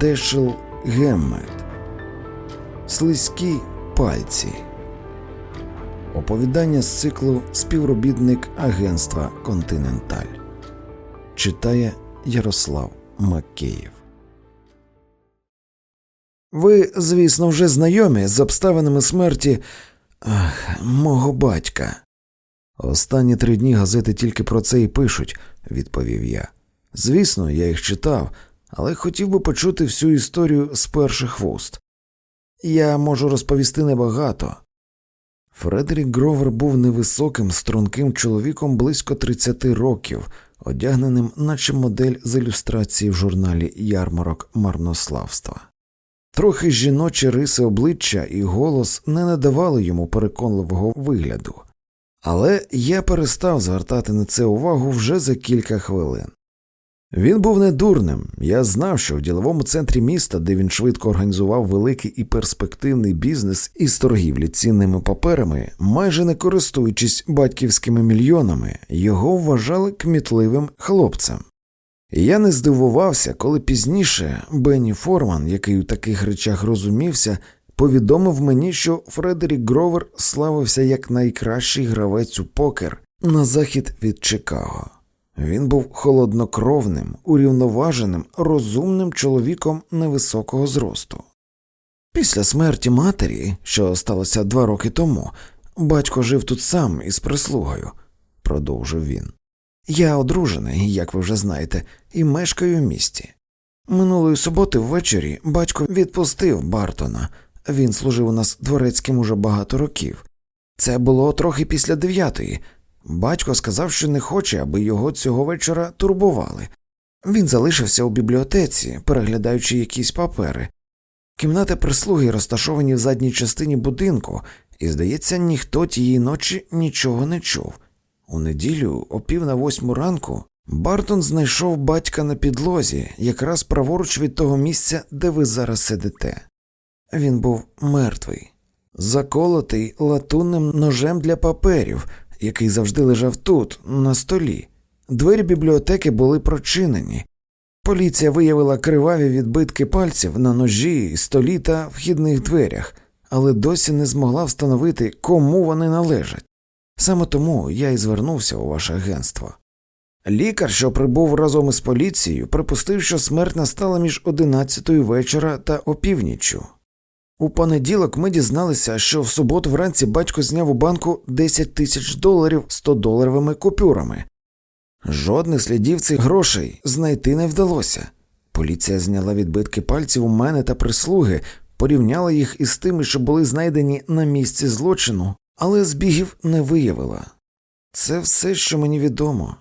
Дешел Геммет Слизькі пальці. Оповідання з циклу Співробітник Агентства Континенталь читає Ярослав Макеєв. Ви, звісно, вже знайомі з обставинами смерті ах, мого батька. Останні три дні газети тільки про це і пишуть, відповів я. Звісно, я їх читав, але хотів би почути всю історію з перших вуст. Я можу розповісти небагато. Фредерік Гровер був невисоким, струнким чоловіком близько 30 років, одягненим, наче модель з ілюстрації в журналі Ярмарок марнославства. Трохи жіночі риси обличчя і голос не надавали йому переконливого вигляду, але я перестав звертати на це увагу вже за кілька хвилин. Він був недурним. Я знав, що в діловому центрі міста, де він швидко організував великий і перспективний бізнес із торгівлі цінними паперами, майже не користуючись батьківськими мільйонами, його вважали кмітливим хлопцем. Я не здивувався, коли пізніше Бенні Форман, який у таких речах розумівся, повідомив мені, що Фредерік Гровер славився як найкращий гравець у покер на захід від Чикаго. Він був холоднокровним, урівноваженим, розумним чоловіком невисокого зросту. Після смерті матері, що сталося два роки тому, батько жив тут сам із прислугою, продовжив він. Я одружений, як ви вже знаєте, і мешкаю в місті. Минулої суботи ввечері батько відпустив Бартона, він служив у нас дворецьким уже багато років. Це було трохи після дев'ятої. Батько сказав, що не хоче, аби його цього вечора турбували. Він залишився у бібліотеці, переглядаючи якісь папери. Кімнати прислуги розташовані в задній частині будинку, і, здається, ніхто тієї ночі нічого не чув. У неділю, о пів на восьму ранку, Бартон знайшов батька на підлозі, якраз праворуч від того місця, де ви зараз сидите. Він був мертвий, заколотий латунним ножем для паперів, який завжди лежав тут, на столі. Двері бібліотеки були прочинені. Поліція виявила криваві відбитки пальців на ножі, столі та вхідних дверях, але досі не змогла встановити, кому вони належать. Саме тому я і звернувся у ваше агентство. Лікар, що прибув разом із поліцією, припустив, що смерть настала між одинадцятою вечора та опівніччю. У понеділок ми дізналися, що в суботу вранці батько зняв у банку 10 тисяч доларів 100 доларовими купюрами. Жодних слідів цих грошей знайти не вдалося. Поліція зняла відбитки пальців у мене та прислуги, порівняла їх із тими, що були знайдені на місці злочину, але збігів не виявила. Це все, що мені відомо.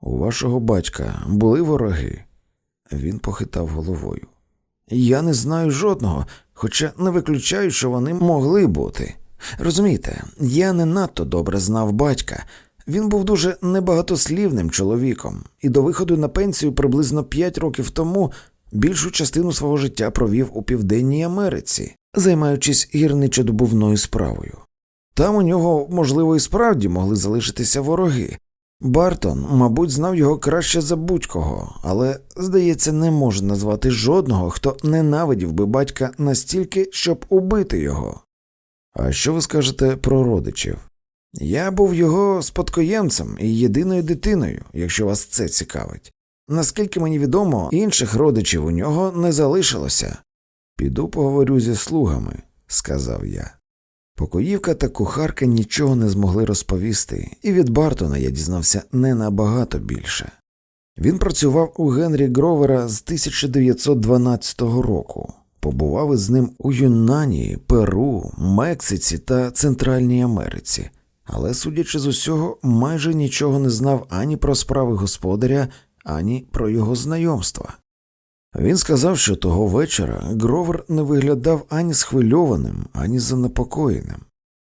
У вашого батька були вороги. Він похитав головою. Я не знаю жодного, хоча не виключаю, що вони могли бути. Розумієте, я не надто добре знав батька. Він був дуже небагатослівним чоловіком, і до виходу на пенсію приблизно п'ять років тому більшу частину свого життя провів у Південній Америці, займаючись гірничодобувною справою. Там у нього, можливо, і справді могли залишитися вороги. Бартон, мабуть, знав його краще за будь-кого, але, здається, не може назвати жодного, хто ненавидів би батька настільки, щоб убити його. А що ви скажете про родичів? Я був його спадкоємцем і єдиною дитиною, якщо вас це цікавить. Наскільки мені відомо, інших родичів у нього не залишилося. Піду поговорю зі слугами, сказав я. Покоївка та кухарка нічого не змогли розповісти, і від Бартона я дізнався не набагато більше. Він працював у Генрі Гровера з 1912 року, побував із ним у Юнані, Перу, Мексиці та Центральній Америці, але, судячи з усього, майже нічого не знав ані про справи господаря, ані про його знайомства. Він сказав, що того вечора Гровер не виглядав ані схвильованим, ані занепокоєним.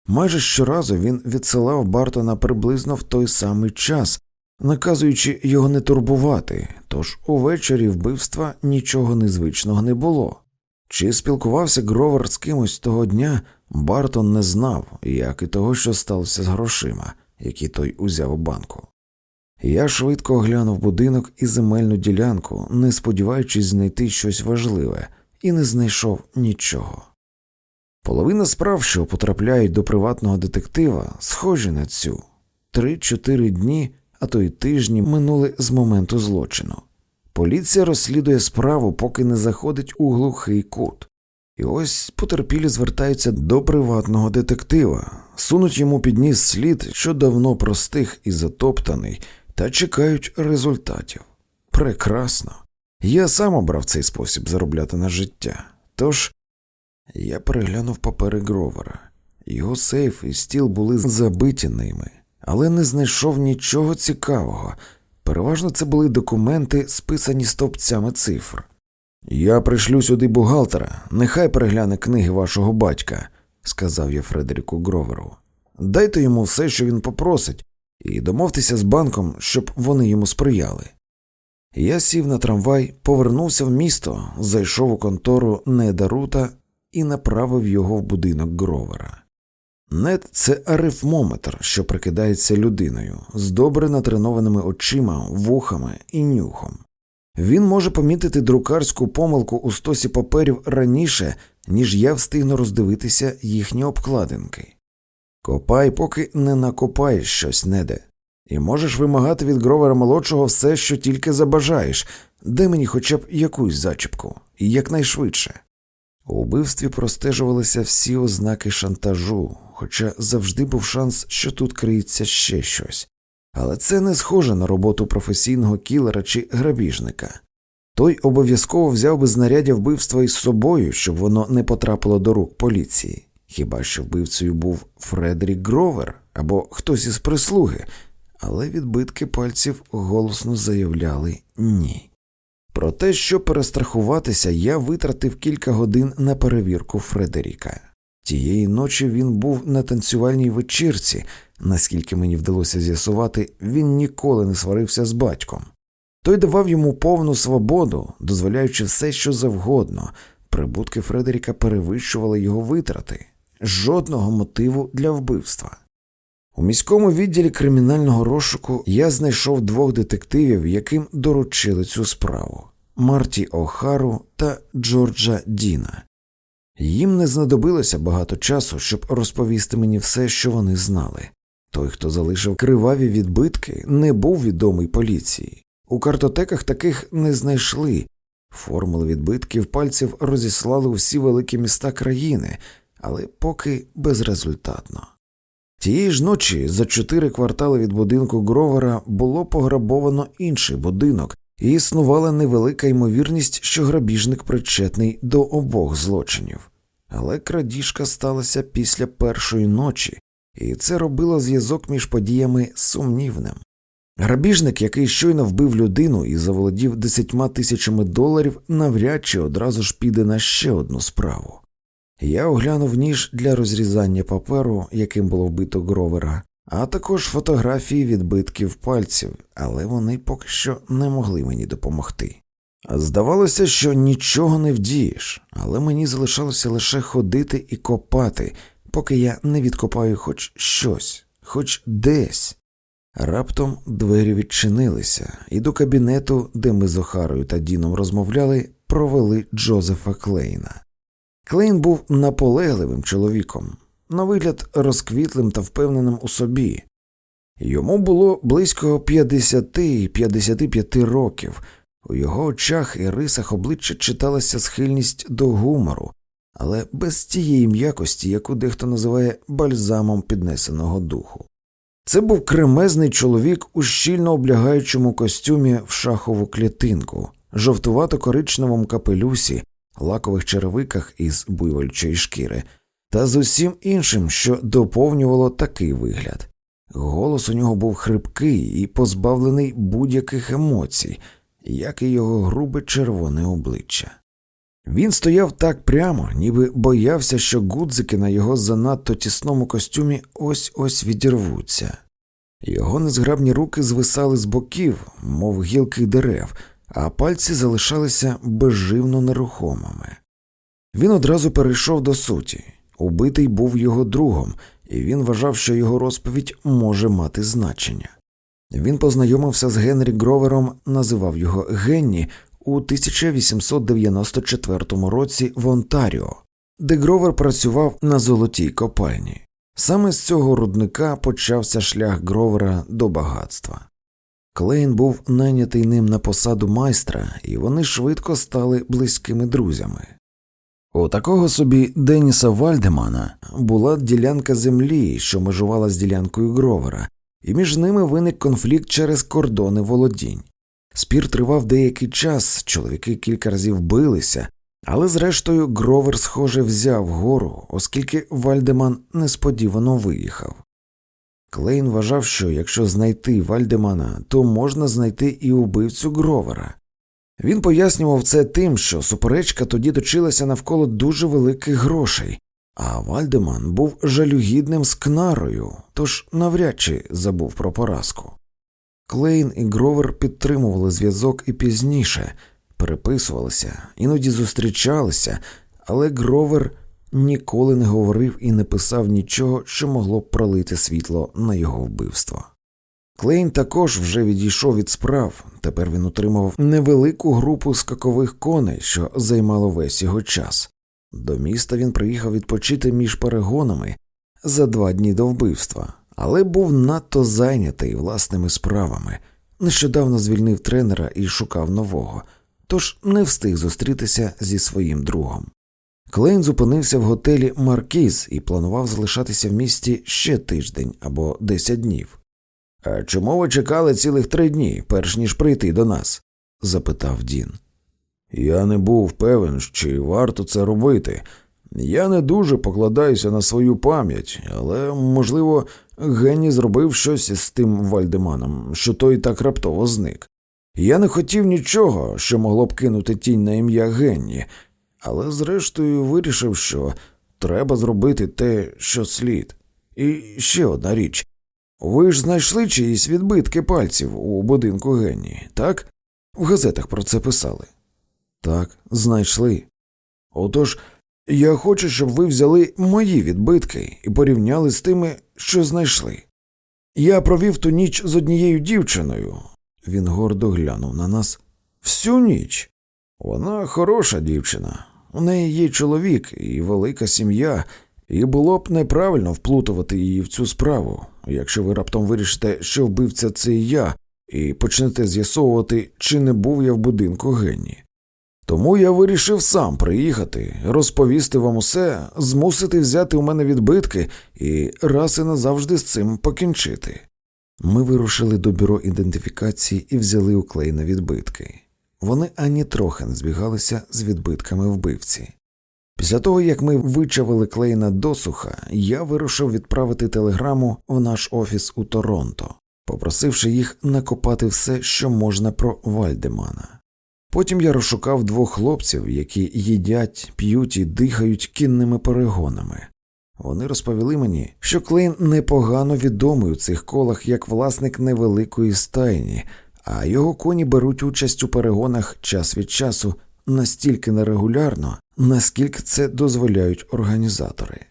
Майже щоразу він відсилав Бартона приблизно в той самий час, наказуючи його не турбувати, тож увечері вбивства нічого незвичного не було. Чи спілкувався Гровер з кимось того дня, Бартон не знав, як і того, що сталося з грошима, які той узяв у банку. Я швидко оглянув будинок і земельну ділянку, не сподіваючись знайти щось важливе, і не знайшов нічого. Половина справ, що потрапляють до приватного детектива, схожі на цю три-чотири дні, а то й тижні минули з моменту злочину. Поліція розслідує справу, поки не заходить у глухий кут. І ось потерпілі звертаються до приватного детектива, сунуть йому під ніс слід, що давно простих і затоптаний, та чекають результатів. Прекрасно. Я сам обрав цей спосіб заробляти на життя. Тож я переглянув папери Гровера. Його сейф і стіл були забиті ними, але не знайшов нічого цікавого. Переважно це були документи, списані стовпцями цифр. Я пришлю сюди бухгалтера, нехай перегляне книги вашого батька, сказав я Фредеріку Гроверу. Дайте йому все, що він попросить, і домовтеся з банком, щоб вони йому сприяли. Я сів на трамвай, повернувся в місто, зайшов у контору Неда Рута і направив його в будинок Гровера. Нед це арифмометр, що прикидається людиною, з добре натренованими очима, вухами і нюхом. Він може помітити друкарську помилку у стосі паперів раніше, ніж я встигну роздивитися їхні обкладинки. Копай, поки не накопаєш щось на те, і можеш вимагати від гровера молодшого все, що тільки забажаєш, дай мені хоча б якусь зачіпку, і якнайшвидше. У вбивстві простежувалися всі ознаки шантажу, хоча завжди був шанс, що тут криється ще щось. Але це не схоже на роботу професійного кілера чи грабіжника. Той обов'язково взяв би знаряддя вбивства із собою, щоб воно не потрапило до рук поліції. Хіба що вбивцею був Фредерік Гровер або хтось із прислуги, але відбитки пальців голосно заявляли ні. Про те, щоб перестрахуватися, я витратив кілька годин на перевірку Фредеріка. Тієї ночі він був на танцювальній вечірці, наскільки мені вдалося з'ясувати, він ніколи не сварився з батьком. Той давав йому повну свободу, дозволяючи все, що завгодно. Прибутки Фредеріка перевищували його витрати, жодного мотиву для вбивства. У міському відділі кримінального розшуку я знайшов двох детективів, яким доручили цю справу Марті Охару та Джорджа Діна. Їм не знадобилося багато часу, щоб розповісти мені все, що вони знали. Той, хто залишив криваві відбитки, не був відомий поліції. У картотеках таких не знайшли. Формули відбитків пальців розіслали всі великі міста країни, але поки безрезультатно. Тієї ж ночі за чотири квартали від будинку Гровера було пограбовано інший будинок, і існувала невелика ймовірність, що грабіжник причетний до обох злочинів. Але крадіжка сталася після першої ночі, і це робило зв'язок між подіями сумнівним. Грабіжник, який щойно вбив людину і заволодів десятьма тисячами доларів, навряд чи одразу ж піде на ще одну справу. Я оглянув ніж для розрізання паперу, яким було вбито гровера, а також фотографії відбитків пальців, але вони поки що не могли мені допомогти. Здавалося, що нічого не вдієш, але мені залишалося лише ходити і копати, поки я не відкопаю хоч щось, хоч десь. Раптом двері відчинилися, і до кабінету, де ми з Охарою та Діном розмовляли, провели Джозефа Клейна. Клейн був наполегливим чоловіком, на вигляд розквітлим та впевненим у собі. Йому було близько 50-55 років, у його очах і рисах обличчя читалася схильність до гумору, але без тієї м'якості, яку дехто називає бальзамом піднесеного духу. Це був кремезний чоловік у щільно облягаючому костюмі в шахову клітинку, жовтувато коричневому капелюсі, лакових черевиках із буйвольчої шкіри, та з усім іншим, що доповнювало такий вигляд. Голос у нього був хрипкий і позбавлений будь-яких емоцій, як і його грубе червоне обличчя. Він стояв так прямо, ніби боявся, що гудзики на його занадто тісному костюмі ось ось відірвуться. Його незграбні руки звисали з боків, мов гілки дерев, а пальці залишалися безжально нерухомими. Він одразу перейшов до суті. Убитий був його другом, і він вважав, що його розповідь може мати значення. Він познайомився з Генрі Гровером, називав його Генні у 1894 році в Онтаріо, де Гровер працював на золотій копальні. Саме з цього рудника почався шлях Гровера до багатства. Клейн був найнятий ним на посаду майстра, і вони швидко стали близькими друзями. У такого собі Деніса Вальдемана була ділянка землі, що межувала з ділянкою Гровера, і між ними виник конфлікт через кордони володінь. Спір тривав деякий час, чоловіки кілька разів билися, але зрештою Гровер, схоже, взяв гору, оскільки Вальдеман несподівано виїхав. Клейн вважав, що якщо знайти Вальдемана, то можна знайти і убивцю Гровера. Він пояснював це тим, що суперечка тоді точилася навколо дуже великих грошей, а Вальдеман був жалюгідним скнарою, тож навряд чи забув про поразку. Клейн і Гровер підтримували зв'язок і пізніше, переписувалися, іноді зустрічалися, але Гровер ніколи не говорив і не писав нічого, що могло б пролити світло на його вбивство. Клейн також вже відійшов від справ, тепер він утримував невелику групу скакових коней, що займало весь його час. До міста він приїхав відпочити між перегонами за два дні до вбивства, але був надто зайнятий власними справами. Нещодавно звільнив тренера і шукав нового, тож не встиг зустрітися зі своїм другом. Клейн зупинився в готелі Маркіз і планував залишатися в місті ще тиждень або десять днів. А чому ви чекали цілих три дні, перш ніж прийти до нас? запитав Дін. Я не був певен, чи варто це робити. Я не дуже покладаюся на свою пам'ять, але, можливо, Генні зробив щось із тим Вальдеманом, що той так раптово зник. Я не хотів нічого, що могло б кинути тінь на ім'я Генні, але зрештою вирішив, що треба зробити те, що слід. І ще одна річ ви ж знайшли чиїсь відбитки пальців у будинку Генні, так? В газетах про це писали. Так, знайшли. Отож, я хочу, щоб ви взяли мої відбитки і порівняли з тими, що знайшли. Я провів ту ніч з однією дівчиною. Він гордо глянув на нас. Всю ніч. Вона хороша дівчина. У неї є чоловік і велика сім'я, і було б неправильно вплутувати її в цю справу, якщо ви раптом вирішите, що вбивця це я, і почнете з'ясовувати, чи не був я в будинку Генні. Тому я вирішив сам приїхати, розповісти вам усе, змусити взяти у мене відбитки і раз і назавжди з цим покінчити. Ми вирушили до бюро ідентифікації і взяли у Клейна відбитки. Вони ані трохи не збігалися з відбитками вбивці. Після того, як ми вичавили Клейна досуха, я вирушив відправити телеграму в наш офіс у Торонто, попросивши їх накопати все, що можна про Вальдемана. Потім я розшукав двох хлопців, які їдять, п'ють і дихають кінними перегонами. Вони розповіли мені, що Клейн непогано відомий у цих колах як власник невеликої стайні, а його коні беруть участь у перегонах час від часу настільки нерегулярно, наскільки це дозволяють організатори.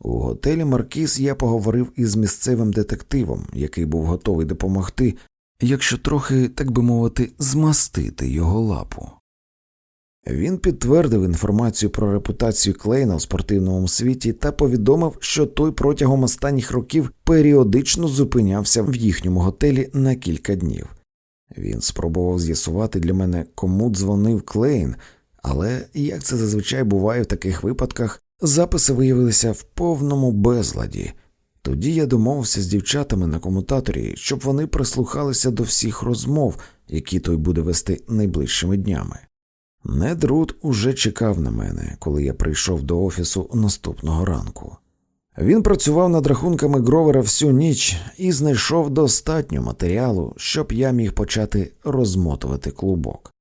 У готелі Маркіз я поговорив із місцевим детективом, який був готовий допомогти, якщо трохи, так би мовити, змастити його лапу. Він підтвердив інформацію про репутацію Клейна у спортивному світі та повідомив, що той протягом останніх років періодично зупинявся в їхньому готелі на кілька днів. Він спробував з'ясувати для мене, кому дзвонив Клейн, але, як це зазвичай буває в таких випадках, записи виявилися в повному безладі. Тоді я домовився з дівчатами на комутаторі, щоб вони прислухалися до всіх розмов, які той буде вести найближчими днями. Нед Рут уже чекав на мене, коли я прийшов до офісу наступного ранку. Він працював над рахунками Гровера всю ніч і знайшов достатньо матеріалу, щоб я міг почати розмотувати клубок.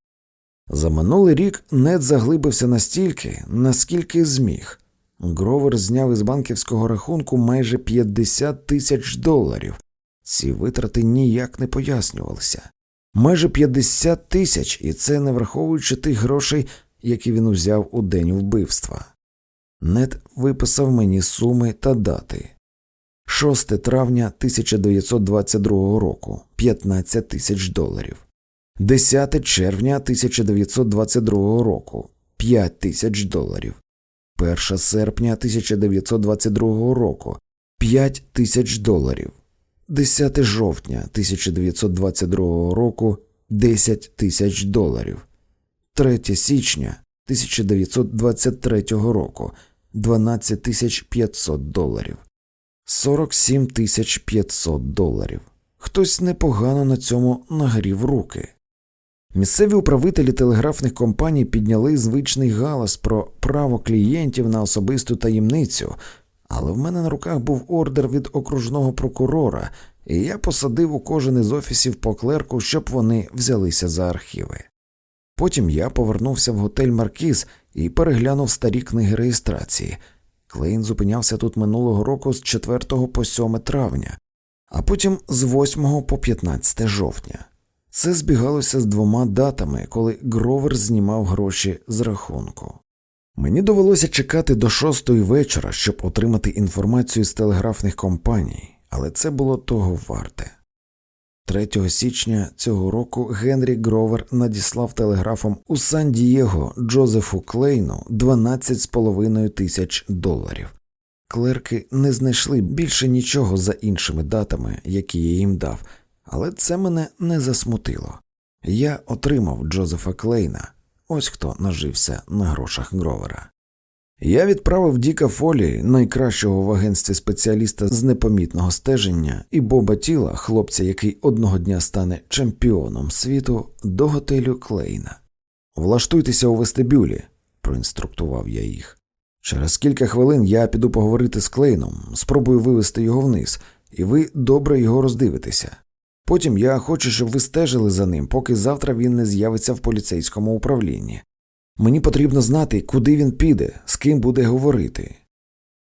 За минулий рік Нед заглибився настільки, наскільки зміг. Гровер зняв із банківського рахунку майже 50 тисяч доларів. Ці витрати ніяк не пояснювалися. Майже 50 тисяч, і це не враховуючи тих грошей, які він узяв у день вбивства. Нед виписав мені суми та дати. 6 травня 1922 року 15 тисяч доларів. 10 червня 1922 року 5 тисяч доларів. 1 серпня 1922 року 5 тисяч доларів. 10 жовтня 1922 року 10 тисяч доларів. 3 січня 1923 року 12 тисяч 500 доларів. 47 тисяч 500 доларів. Хтось непогано на цьому нагрів руки. Місцеві управителі телеграфних компаній підняли звичний галас про право клієнтів на особисту таємницю, але в мене на руках був ордер від окружного прокурора, і я посадив у кожен із офісів по клерку, щоб вони взялися за архіви. Потім я повернувся в готель Маркіз і переглянув старі книги реєстрації. Клейн зупинявся тут минулого року з 4 по 7 травня, а потім з 8 по 15 жовтня. Це збігалося з двома датами, коли Гровер знімав гроші з рахунку. Мені довелося чекати до шостої вечора, щоб отримати інформацію з телеграфних компаній, але це було того варте. 3 січня цього року Генрі Гровер надіслав телеграфом у Сан Дієго Джозефу Клейну 12,5 тисяч доларів. Клерки не знайшли більше нічого за іншими датами, які я їм дав, але це мене не засмутило. Я отримав Джозефа Клейна, ось хто нажився на грошах Гровера. Я відправив Діка Фолі, найкращого в агентстві спеціаліста з непомітного стеження, і Боба Тіла, хлопця, який одного дня стане чемпіоном світу, до готелю Клейна. Влаштуйтеся у вестибюлі, проінструктував я їх. Через кілька хвилин я піду поговорити з Клейном, спробую вивести його вниз, і ви добре його роздивитеся. Потім я хочу, щоб ви стежили за ним, поки завтра він не з'явиться в поліцейському управлінні. Мені потрібно знати, куди він піде, з ким буде говорити.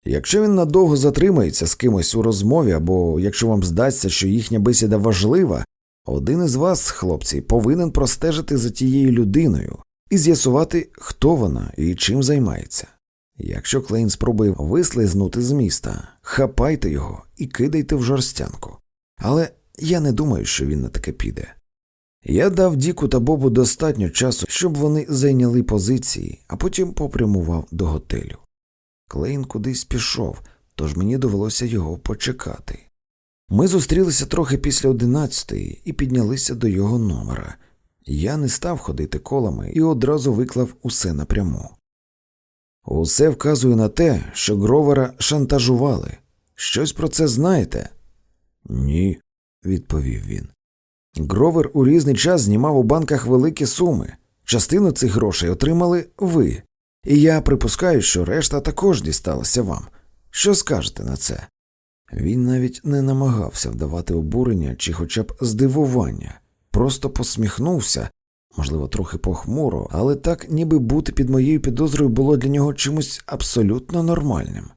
Якщо він надовго затримається з кимось у розмові, або якщо вам здасться, що їхня бесіда важлива, один із вас, хлопці, повинен простежити за тією людиною і з'ясувати, хто вона і чим займається. Якщо Клейн спробує вислизнути з міста, хапайте його і кидайте в жорстянку. Але я не думаю, що він на таке піде. Я дав Діку та Бобу достатньо часу, щоб вони зайняли позиції, а потім попрямував до готелю. Клейн кудись пішов, тож мені довелося його почекати. Ми зустрілися трохи після одинадцятої і піднялися до його номера. Я не став ходити колами і одразу виклав усе напряму. Усе вказує на те, що Гровера шантажували. Щось про це знаєте? Ні, відповів він. Гровер у різний час знімав у банках великі суми. Частину цих грошей отримали ви, і я припускаю, що решта також дісталася вам. Що скажете на це? Він навіть не намагався вдавати обурення чи хоча б здивування, просто посміхнувся, можливо, трохи похмуро, але так, ніби бути під моєю підозрою було для нього чимось абсолютно нормальним.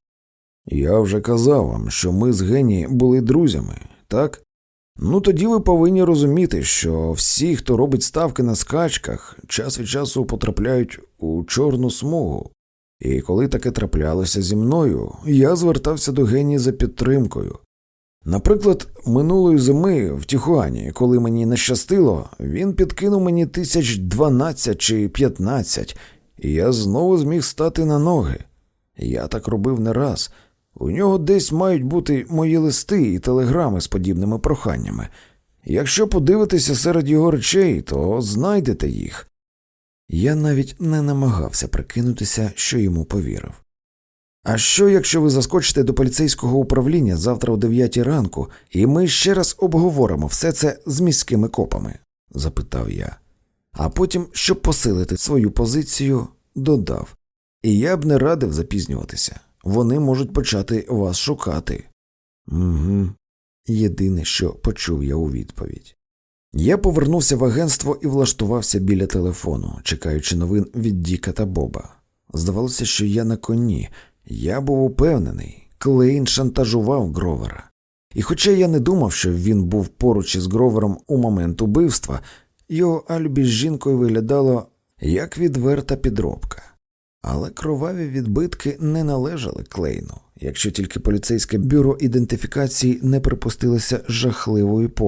Я вже казав вам, що ми з Гені були друзями, так? Ну тоді ви повинні розуміти, що всі, хто робить ставки на скачках, час від часу потрапляють у чорну смугу. І коли таке траплялося зі мною, я звертався до генії за підтримкою. Наприклад, минулої зими в Тіхуані, коли мені не щастило, він підкинув мені тисяч дванадцять чи п'ятнадцять, і я знову зміг стати на ноги. Я так робив не раз. У нього десь мають бути мої листи і телеграми з подібними проханнями. Якщо подивитися серед його речей, то знайдете їх. Я навіть не намагався прикинутися, що йому повірив. А що, якщо ви заскочите до поліцейського управління завтра о 9 ранку, і ми ще раз обговоримо все це з міськими копами? запитав я. А потім, щоб посилити свою позицію, додав, і я б не радив запізнюватися. Вони можуть почати вас шукати. Угу. Єдине, що почув я у відповідь. Я повернувся в агентство і влаштувався біля телефону, чекаючи новин від Діка та Боба. Здавалося, що я на коні. Я був упевнений, Клейн шантажував Гровера. І хоча я не думав, що він був поруч із Гровером у момент убивства, його альбі з жінкою виглядало як відверта підробка. Але кроваві відбитки не належали Клейну, якщо тільки поліцейське бюро ідентифікації не припустилося жахливої